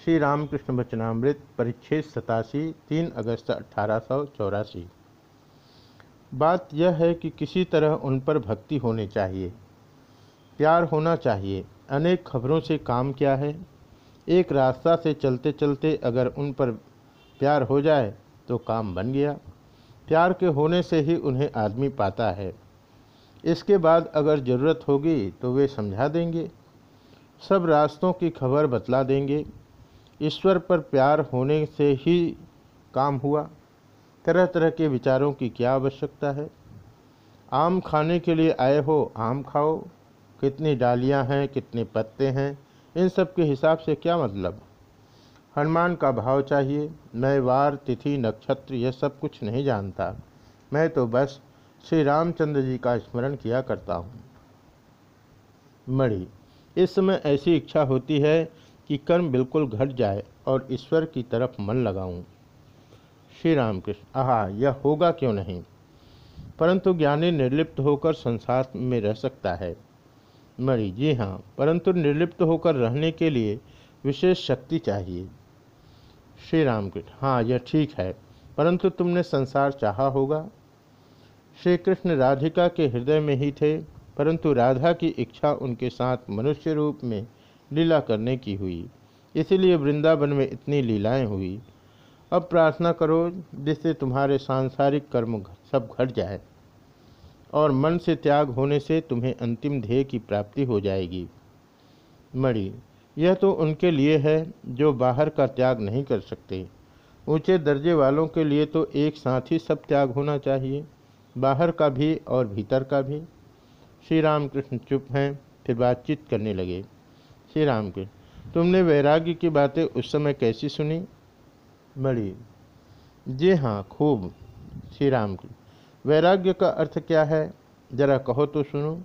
श्री रामकृष्ण वचनामृत परिच्छेद सतासी, तीन अगस्त अठारह सौ चौरासी। बात यह है कि किसी तरह उन पर भक्ति होनी चाहिए, प्यार होना चाहिए। अनेक खबरों से काम क्या है? एक रास्ता से चलते चलते अगर उन पर प्यार हो जाए तो काम बन गया। प्यार के होने से ही उन्हें आदमी पाता है। इसके बाद अगर ज़रूरत होगी तो वे समझा देंगे। सब रास्तों की खबर बतला देंगे। ईश्वर पर प्यार होने से ही काम हुआ। तरह तरह के विचारों की क्या आवश्यकता है? आम खाने के लिए आए हो, आम खाओ। कितनी डालियाँ हैं, कितने पत्ते हैं, इन सब के हिसाब से क्या मतलब? हनुमान का भाव चाहिए। मैं वार, तिथि, नक्षत्र, यह सब कुछ नहीं जानता। मैं तो बस श्री रामचंद्र जी का स्मरण किया करता हूँ। मणि, इस समय ऐसी इच्छा होती है कि कर्म बिल्कुल घट जाए और ईश्वर की तरफ़ मन लगाऊँ। श्री रामकृष्ण आहा, यह होगा क्यों नहीं? परंतु ज्ञानी निर्लिप्त होकर संसार में रह सकता है। मरी जी हाँ परंतु निर्लिप्त होकर रहने के लिए विशेष शक्ति चाहिए। श्री रामकृष्ण हाँ यह ठीक है, परंतु तुमने संसार चाहा होगा? श्री कृष्ण राधिका के हृदय में ही थे, परंतु राधा की इच्छा उनके साथ मनुष्य रूप में लीला करने की हुई। इसीलिए वृंदावन में इतनी लीलाएँ हुई। अब प्रार्थना करो जिससे तुम्हारे सांसारिक कर्म सब घट जाए और मन से त्याग होने से तुम्हें अंतिम ध्येय की प्राप्ति हो जाएगी। मणि, यह तो उनके लिए है जो बाहर का त्याग नहीं कर सकते। ऊँचे दर्जे वालों के लिए तो एक साथ ही सब त्याग होना चाहिए, बाहर का भी और भीतर का भी। श्री राम कृष्ण चुप हैं, फिर बातचीत करने लगे। श्री राम कृष्ण तुमने वैराग्य की बातें उस समय कैसी सुनी? मणि, जी हाँ खूब श्री राम कृष्ण वैराग्य का अर्थ क्या है? जरा कहो तो सुनो।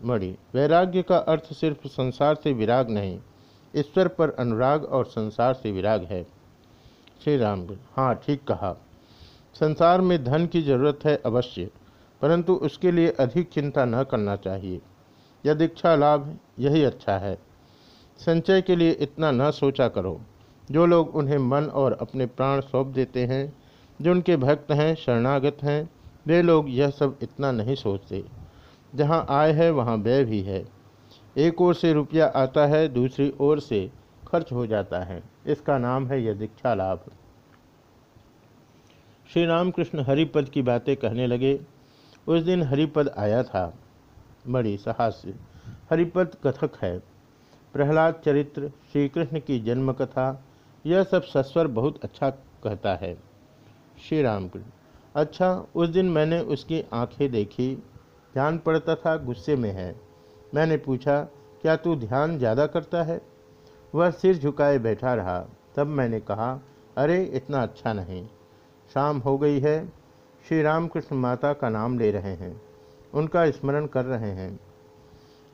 मणि, वैराग्य का अर्थ सिर्फ़ संसार से विराग नहीं, ईश्वर पर अनुराग और संसार से विराग है। श्री राम हाँ ठीक कहा। संसार में धन की ज़रूरत है अवश्य, परंतु उसके लिए अधिक चिंता न करना चाहिए। यदि इच्छा लाभ यही अच्छा है। संचय के लिए इतना न सोचा करो। जो लोग उन्हें मन और अपने प्राण सौंप देते हैं, जो उनके भक्त हैं, शरणागत हैं, वे लोग यह सब इतना नहीं सोचते। जहाँ आय है, वहाँ व्यय भी है। एक ओर से रुपया आता है, दूसरी ओर से खर्च हो जाता है। इसका नाम है यह दीक्षा लाभ। श्री रामकृष्ण हरिपद की बातें कहने लगे। उस दिन हरिपद आया था। बड़ी साहस्य। हरिपद कथक है। प्रहलाद चरित्र श्री कृष्ण की जन्म कथा यह सब सस्वर बहुत अच्छा कहता है। श्री रामकृष्ण अच्छा उस दिन मैंने उसकी आँखें देखी। ध्यान पड़ता था, गुस्से में है। मैंने पूछा, क्या तू ध्यान ज़्यादा करता है? वह सिर झुकाए बैठा रहा। तब मैंने कहा, अरे, इतना अच्छा नहीं। शाम हो गई है। श्री रामकृष्ण माता का नाम ले रहे हैं। उनका स्मरण कर रहे हैं।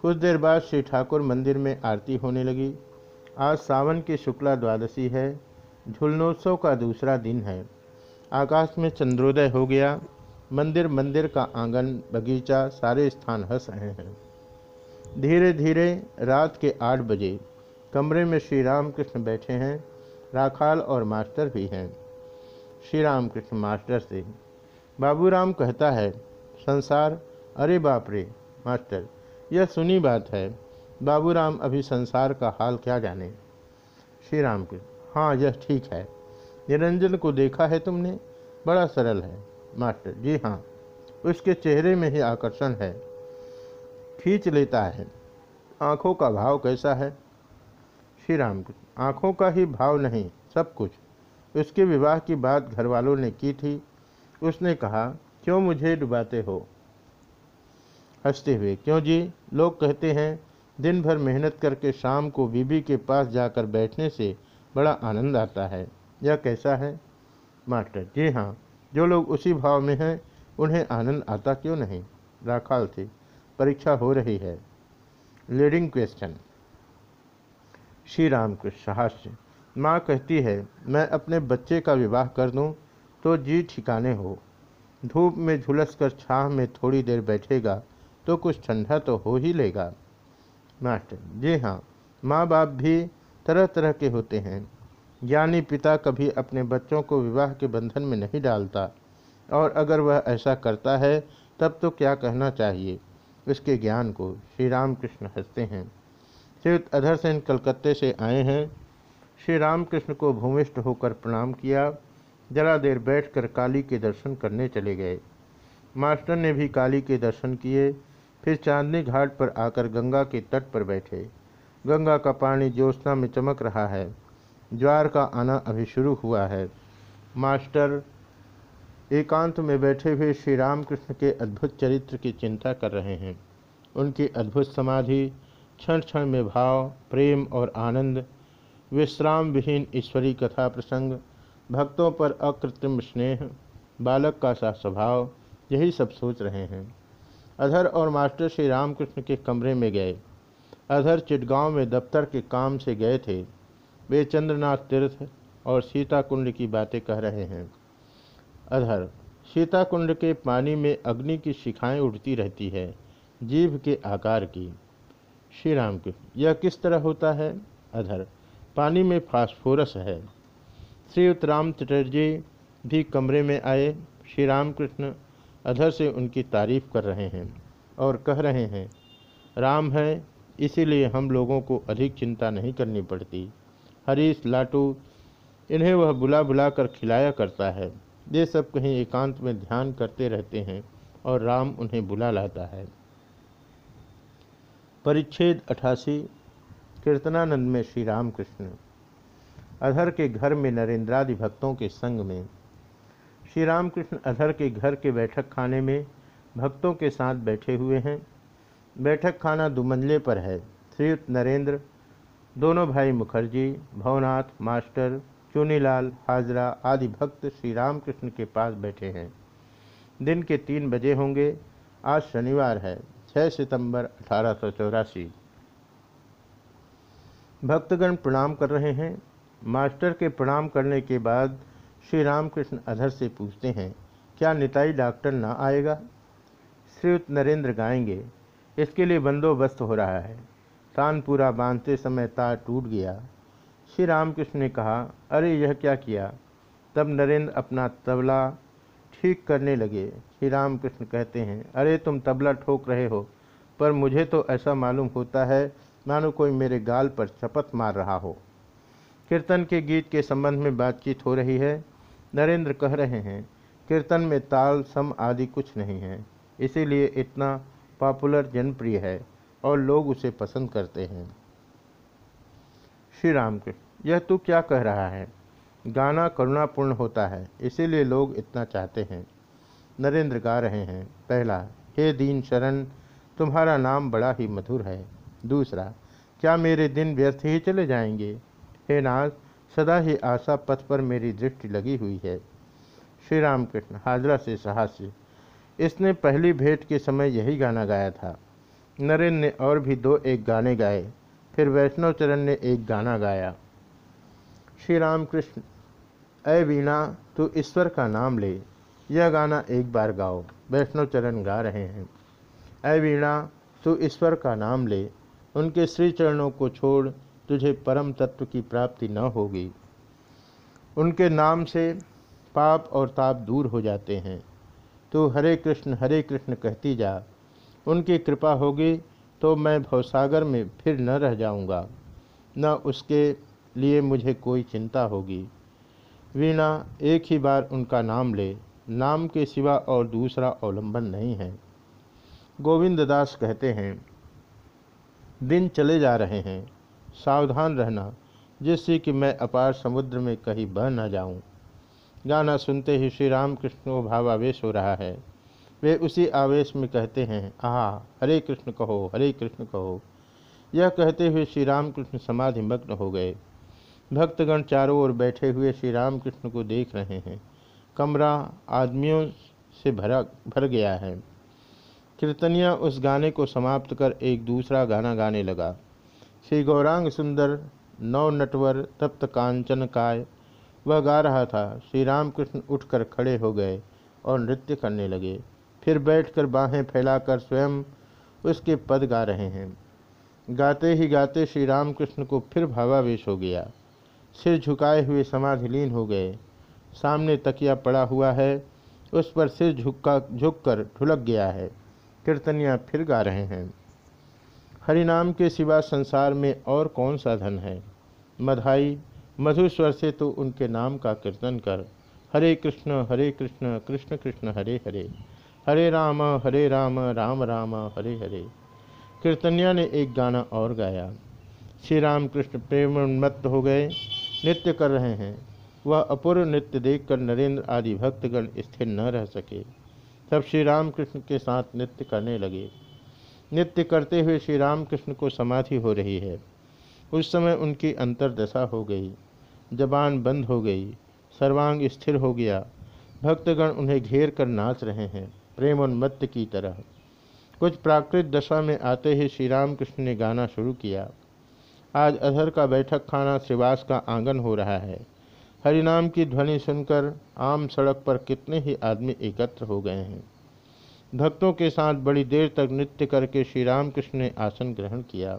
कुछ देर बाद श्री ठाकुर मंदिर में आरती होने लगी। आज सावन की शुक्ला द्वादशी है, झुलनोत्सव का दूसरा दिन है। आकाश में चंद्रोदय हो गया, मंदिर मंदिर का आँगन, बगीचा, सारे स्थान हंस रहे हैं। धीरे धीरे रात के आठ बजे कमरे में श्री राम कृष्ण बैठे हैं, राखाल और मास्टर भी हैं। श्री राम कृष्ण मास्टर से, बाबूराम कहता है, संसार, अरे बाप रे, मास्टर यह सुनी बात है। बाबूराम अभी संसार का हाल क्या जाने? श्री राम कृष्ण हाँ यह ठीक है। निरंजन को देखा है तुमने? बड़ा सरल है। मास्टर, जी हाँ उसके चेहरे में ही आकर्षण है। खींच लेता है। आँखों का भाव कैसा है? श्री राम आँखों का ही भाव नहीं, सब कुछ। उसके विवाह की बात घर वालों ने की थी। उसने कहा, क्यों मुझे डुबाते हो? हँसते हुए, क्यों जी? लोग कहते हैं दिन भर मेहनत करके शाम को बीबी के पास जाकर बैठने से बड़ा आनंद आता है। यह कैसा है? मास्टर, जी हाँ जो लोग उसी भाव में हैं, उन्हें आनंद आता क्यों नहीं? राखाल थे, परीक्षा हो रही है। Leading question. Shri Ramakrishna हास्य माँ कहती है, मैं अपने बच्चे का विवाह कर दूँ तो जी ठिकाने हो। धूप में झुलस कर छाह में थोड़ी देर बैठेगा तो कुछ ठंडा तो हो ही लेगा। मास्टर, जी हाँ माँ बाप भी तरह तरह के होते हैं। ज्ञानी पिता कभी अपने बच्चों को विवाह के बंधन में नहीं डालता। और अगर वह ऐसा करता है, तब तो क्या कहना चाहिए? उसके ज्ञान को श्री रामकृष्ण हँसते हैं। श्रीयुक्त अधर सेन कलकत्ते से आए हैं। श्री रामकृष्ण को भूमिष्ठ होकर प्रणाम किया। जरा देर बैठकर काली के दर्शन करने चले गए। मास्टर ने भी काली के दर्शन किए। फिर चांदनी घाट पर आकर गंगा के तट पर बैठे। गंगा का पानी ज्योत्ना में चमक रहा है। ज्वार का आना अभी शुरू हुआ है। मास्टर एकांत में बैठे हुए श्री रामकृष्ण के अद्भुत चरित्र की चिंता कर रहे हैं। उनकी अद्भुत समाधि क्षण क्षण में भाव, प्रेम और आनंद विश्राम विहीन ईश्वरी कथा प्रसंग, भक्तों पर अकृत्रिम स्नेह, बालक का सा स्वभाव, यही सब सोच रहे हैं। अधर और मास्टर श्री रामकृष्ण के कमरे में गए। अधर चिटगांव में दफ्तर के काम से गए थे। वे चंद्रनाथ तीर्थ और सीता कुंड की बातें कह रहे हैं। अधर सीता कुंड के पानी में अग्नि की शिखाएँ उड़ती रहती है, जीभ के आकार की। श्री राम के यह किस तरह होता है? अधर पानी में फास्फोरस है। श्री उत्तराम चटर्जी भी कमरे में आए। श्री रामकृष्ण अधर से उनकी तारीफ़ कर रहे हैं और कह रहे हैं, राम है, इसीलिए हम लोगों को अधिक चिंता नहीं करनी पड़ती। हरीश लाटू, इन्हें वह बुला बुला कर खिलाया करता है। ये सब कहीं एकांत में ध्यान करते रहते हैं और राम उन्हें बुला लाता है। परिच्छेद अठासी, कीर्तनानंद में श्री राम कृष्ण अधर के घर में नरेंद्रादि भक्तों के संग में श्री रामकृष्ण अधर के घर के बैठक खाने में भक्तों के साथ बैठे हुए हैं। बैठक खाना दुमंजले पर है। श्रीयुक्त नरेंद्र, दोनों भाई मुखर्जी, भवनाथ, मास्टर चुनीलाल हाजरा आदि भक्त श्री रामकृष्ण के पास बैठे हैं। दिन के तीन बजे होंगे। आज शनिवार है 6 सितंबर अठारह सौ चौरासी। भक्तगण प्रणाम कर रहे हैं। मास्टर के प्रणाम करने के बाद श्री रामकृष्ण अधर से पूछते हैं, क्या निताई डॉक्टर ना आएगा? श्रीयुक्त नरेंद्र गाएँगे। इसके लिए बंदोबस्त हो रहा है। तानपुरा बांधते समय तार टूट गया। श्री रामकृष्ण ने कहा, अरे, यह क्या किया? तब नरेंद्र अपना तबला ठीक करने लगे। श्री रामकृष्ण कहते हैं, अरे, तुम तबला ठोक रहे हो, पर मुझे तो ऐसा मालूम होता है, मानो कोई मेरे गाल पर चपत मार रहा हो। कीर्तन के गीत के संबंध में बातचीत हो रही है। नरेंद्र कह रहे हैं, कीर्तन में ताल, सम आदि कुछ नहीं है। इसीलिए इतना पॉपुलर जनप्रिय है और लोग उसे पसंद करते हैं। श्री राम कृष्ण, यह तू क्या कह रहा है? गाना करुणापूर्ण होता है, इसीलिए लोग इतना चाहते हैं। नरेंद्र गा रहे हैं, पहला, हे दीन शरण, तुम्हारा नाम बड़ा ही मधुर है। दूसरा, क्या मेरे दिन व्यर्थ ही चले जाएँगे? हे नाथ सदा ही आशा पथ पर मेरी दृष्टि लगी हुई है। श्री राम कृष्ण हाजरा से साहस्य। इसने पहली भेंट के समय यही गाना गाया था। नरेंद्र ने और भी दो एक गाने गाए, फिर वैष्णव चरण ने एक गाना गाया। श्री राम कृष्ण अय वीणा, तू ईश्वर का नाम ले। यह गाना एक बार गाओ, वैष्णव चरण गा रहे हैं। अय वीणा, तू ईश्वर का नाम ले। उनके श्री चरणों को छोड़ तुझे परम तत्व की प्राप्ति न होगी। उनके नाम से पाप और ताप दूर हो जाते हैं। तो हरे कृष्ण हरे कृष्ण कहती जा। उनकी कृपा होगी तो मैं भवसागर में फिर न रह जाऊँगा। न उसके लिए मुझे कोई चिंता होगी। वीणा एक ही बार उनका नाम ले। नाम के सिवा और दूसरा अवलंबन नहीं है। गोविंद दास कहते हैं, दिन चले जा रहे हैं। सावधान रहना, जिससे कि मैं अपार समुद्र में कहीं बह न जाऊँ। गाना सुनते ही श्री रामकृष्ण को भावावेश हो रहा है। वे उसी आवेश में कहते हैं, आहा, हरे कृष्ण कहो, हरे कृष्ण कहो। यह कहते हुए श्री रामकृष्ण समाधि मग्न हो गए। भक्तगण चारों ओर बैठे हुए श्री रामकृष्ण को देख रहे हैं। कमरा आदमियों से भरा, भर गया है। कीर्तनिया उस गाने को समाप्त कर एक दूसरा गाना गाने लगा। श्री गौरांग सुंदर नव नटवर तप्त कांचन काय। वह गा रहा था। श्री रामकृष्ण उठकर खड़े हो गए और नृत्य करने लगे। फिर बैठकर बाहें फैलाकर स्वयं उसके पद गा रहे हैं। गाते ही गाते श्री रामकृष्ण को फिर भावावेश हो गया। सिर झुकाए हुए समाधिलीन हो गए। सामने तकिया पड़ा हुआ है। उस पर सिर झुका झुककर ढुलक गया है। कीर्तनिया फिर गा रहे हैं। हरिनाम के सिवा संसार में और कौन सा धन है? मधाई, मधुस्वर से तो उनके नाम का कीर्तन कर। हरे कृष्ण हरे कृष्ण कृष्ण कृष्ण, हरे हरे। हरे राम हरे राम राम राम, हरे हरे। कीर्तनिया ने एक गाना और गाया। श्री राम कृष्ण प्रेम उन्मत्त हो गए। नृत्य कर रहे हैं। वह अपूर्व नृत्य देखकर नरेंद्र आदि भक्तगण स्थिर न रह सके। तब श्री राम कृष्ण के साथ नृत्य करने लगे। नृत्य करते हुए श्री राम कृष्ण को समाधि हो रही है। उस समय उनकी अंतरदशा हो गई। जबान बंद हो गई। सर्वांग स्थिर हो गया। भक्तगण उन्हें घेर कर नाच रहे हैं, प्रेमोन्मत्त की तरह। कुछ प्राकृत दशा में आते ही श्री राम कृष्ण ने गाना शुरू किया। आज अधर का बैठक खाना श्रीवास का आँगन हो रहा है। हरिनाम की ध्वनि सुनकर आम सड़क पर कितने ही आदमी एकत्र हो गए हैं। भक्तों के साथ बड़ी देर तक नृत्य करके श्री रामकृष्ण ने आसन ग्रहण किया।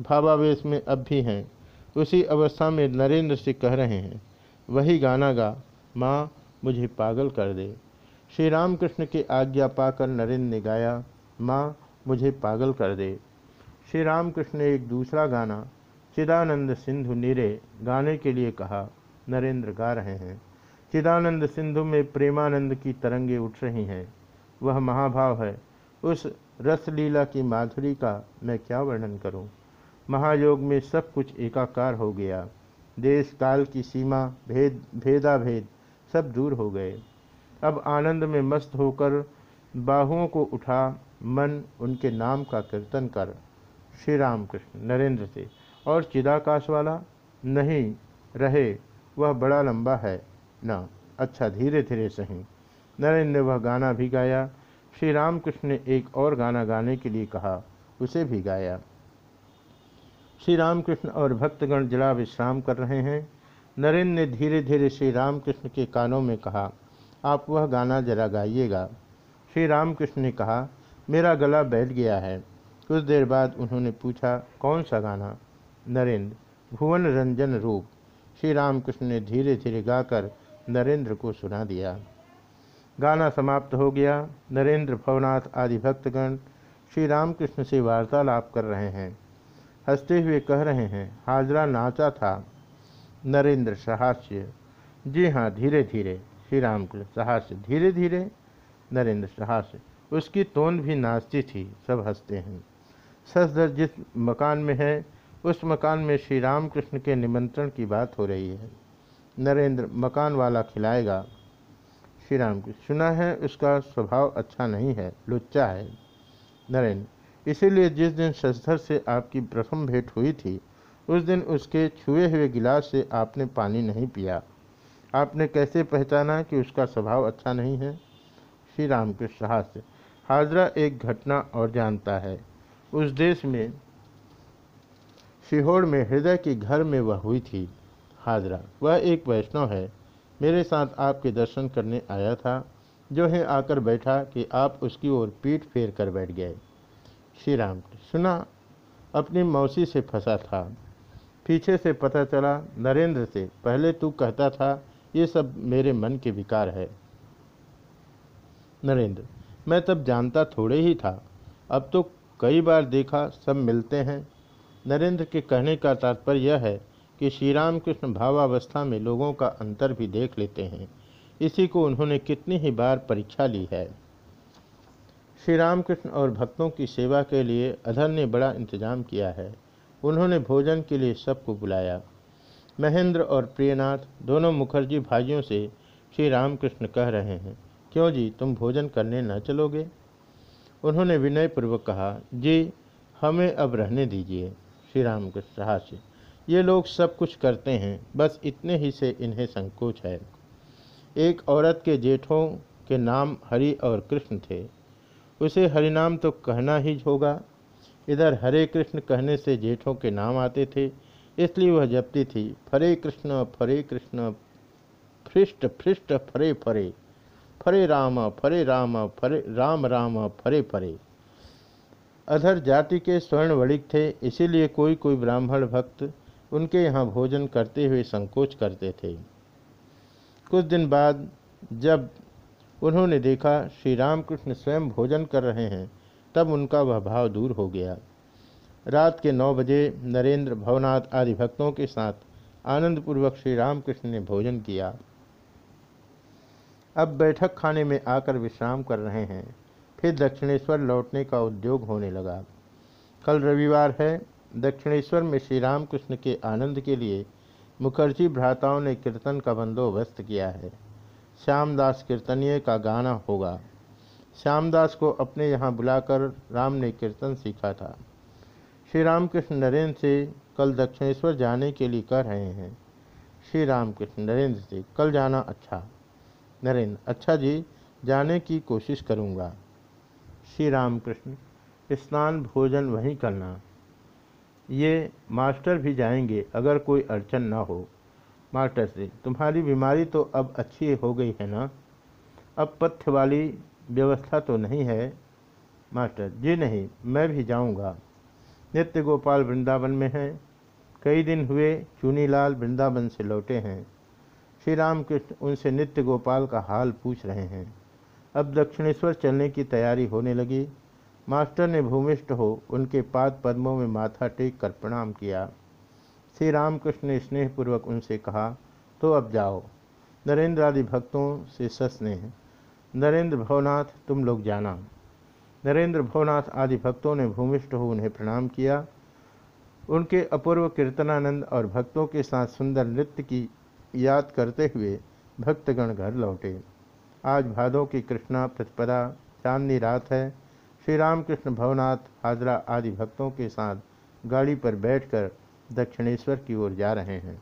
भावावेश में अब भी हैं। उसी अवस्था में नरेंद्र से कह रहे हैं, वही गाना गा, माँ, मुझे पागल कर दे। श्री रामकृष्ण की आज्ञा पाकर नरेंद्र ने गाया, माँ, मुझे पागल कर दे। श्री रामकृष्ण ने एक दूसरा गाना, चिदानंद सिंधु नीरे, गाने के लिए कहा, नरेंद्र गा रहे हैं। चिदानंद सिंधु में प्रेमानंद की तरंगे उठ रही हैं। वह महाभाव है। उस रसलीला की माधुरी का मैं क्या वर्णन करूँ? महायोग में सब कुछ एकाकार हो गया। देश, काल की सीमा, भेद भेदा भेद सब दूर हो गए। अब आनंद में मस्त होकर बाहुओं को उठा मन उनके नाम का कीर्तन कर। श्री राम कृष्ण नरेंद्र से, और चिदाकाश वाला? नहीं, रहे, वह बड़ा लंबा है। ना अच्छा धीरे धीरे सही। नरेंद्र ने वह गाना भी गाया। श्री रामकृष्ण ने एक और गाना गाने के लिए कहा, उसे भी गाया। श्री रामकृष्ण और भक्तगण जड़ा विश्राम कर रहे हैं। नरेंद्र ने धीरे धीरे श्री रामकृष्ण के कानों में कहा, आप वह गाना जरा गाइएगा। श्री रामकृष्ण ने कहा, मेरा गला बैठ गया है। कुछ देर बाद उन्होंने पूछा, कौन सा गाना? नरेंद्र, भुवन रंजन रूप। श्री रामकृष्ण ने धीरे धीरे गाकर नरेंद्र को सुना दिया। गाना समाप्त हो गया। नरेंद्र भवनाथ आदि भक्तगण श्री रामकृष्ण से वार्तालाप कर रहे हैं। हँसते हुए कह रहे हैं, हाजरा नाचा था नरेंद्र सहास्य। जी हाँ धीरे धीरे श्री रामकृष्ण सहास्य धीरे धीरे नरेंद्र सहास्य। उसकी तोंद भी नाचती थी, सब हँसते हैं। ससदर जिस मकान में है, उस मकान में श्री रामकृष्ण के निमंत्रण की बात हो रही है। नरेंद्र मकान वाला खिलाएगा श्री राम कृष्ण सुना है, उसका स्वभाव अच्छा नहीं है, लुच्चा है। नरेंद्र इसीलिए जिस दिन ससधर से आपकी प्रथम भेंट हुई थी, उस दिन उसके छुए हुए गिलास से आपने पानी नहीं पिया। आपने कैसे पहचाना कि उसका स्वभाव अच्छा नहीं है? श्री राम के हास्य। हाजरा एक घटना और जानता है। उस देश में, सीहोर में, हृदय के घर में वह हुई थी, हाजरा। वह एक वैष्णव है। मेरे साथ आपके दर्शन करने आया था, जो है आकर बैठा कि आप उसकी ओर पीठ फेर कर बैठ गए। श्री राम सुना, अपनी मौसी से फंसा था। पीछे से पता चला, नरेंद्र से, पहले तू कहता था, ये सब मेरे मन के विकार है। नरेंद्र, मैं तब जानता थोड़े ही था। अब तो कई बार देखा, सब मिलते हैं। नरेंद्र के कहने का तात्पर्य यह है कि श्री राम कृष्ण भावावस्था में लोगों का अंतर भी देख लेते हैं। इसी को उन्होंने कितनी ही बार परीक्षा ली है। श्री रामकृष्ण और भक्तों की सेवा के लिए अधर ने बड़ा इंतज़ाम किया है। उन्होंने भोजन के लिए सबको बुलाया। महेंद्र और प्रियनाथ, दोनों मुखर्जी भाइयों से श्री रामकृष्ण कह रहे हैं, क्यों जी, तुम भोजन करने न चलोगे? उन्होंने विनयपूर्वक कहा, जी, हमें अब रहने दीजिए। श्री राम कृष्ण हास्य ये लोग सब कुछ करते हैं, बस इतने ही से इन्हें संकोच है। एक औरत के जेठों के नाम हरि और कृष्ण थे। उसे हरिनाम तो कहना ही होगा। इधर हरे कृष्ण कहने से जेठों के नाम आते थे, इसलिए वह जपती थी, फरे कृष्ण फरे कृष्ण, फृष्ट फृष्ट, फरे फरे फरे राम फरे राम फरे, राम राम, फरे फरे। अधर जाति के स्वर्ण वणिक थे, इसीलिए कोई कोई ब्राह्मण भक्त उनके यहाँ भोजन करते हुए संकोच करते थे। कुछ दिन बाद जब उन्होंने देखा श्री रामकृष्ण स्वयं भोजन कर रहे हैं, तब उनका वह भाव दूर हो गया। रात के नौ बजे नरेंद्र भवनाथ आदि भक्तों के साथ आनंदपूर्वक श्री रामकृष्ण ने भोजन किया। अब बैठक खाने में आकर विश्राम कर रहे हैं। फिर दक्षिणेश्वर लौटने का उद्योग होने लगा। कल रविवार है दक्षिणेश्वर में श्री रामकृष्ण के आनंद के लिए मुखर्जी भ्राताओं ने कीर्तन का बंदोबस्त किया है। श्यामदास कीर्तनीय का गाना होगा। श्यामदास को अपने यहाँ बुलाकर राम ने कीर्तन सीखा था। श्री रामकृष्ण नरेंद्र से कल दक्षिणेश्वर जाने के लिए कह रहे हैं। श्री रामकृष्ण नरेंद्र से, कल जाना अच्छा। नरेंद्र अच्छा जी, जाने की कोशिश करूँगा। श्री रामकृष्ण स्नान भोजन वहीं करना। ये मास्टर भी जाएँगे अगर कोई अड़चन ना हो। मास्टर से, तुम्हारी बीमारी तो अब अच्छी हो गई है ना? अब पथ्य वाली व्यवस्था तो नहीं है? मास्टर, जी नहीं, मैं भी जाऊँगा। नित्य गोपाल वृंदावन में हैं। कई दिन हुए चूनीलाल वृंदावन से लौटे हैं। श्री रामकृष्ण उनसे नित्य गोपाल का हाल पूछ रहे हैं। अब दक्षिणेश्वर चलने की तैयारी होने लगी। मास्टर ने भूमिष्ठ हो उनके पाद पद्मों में माथा टेक कर प्रणाम किया। श्री रामकृष्ण ने स्नेहपूर्वक उनसे कहा तो अब जाओ। नरेंद्र आदि भक्तों से सस्नेह। नरेंद्र भवनाथ, तुम लोग जाना नरेंद्र भवनाथ आदि भक्तों ने भूमिष्ठ हो उन्हें प्रणाम किया। उनके अपूर्व कीर्तनानंद और भक्तों के साथ सुंदर नृत्य की याद करते हुए भक्तगण घर लौटे। आज भादों की कृष्णा प्रतिपदा चांदनी रात है। श्री रामकृष्ण भवनाथ हाजरा आदि भक्तों के साथ गाड़ी पर बैठकर दक्षिणेश्वर की ओर जा रहे हैं।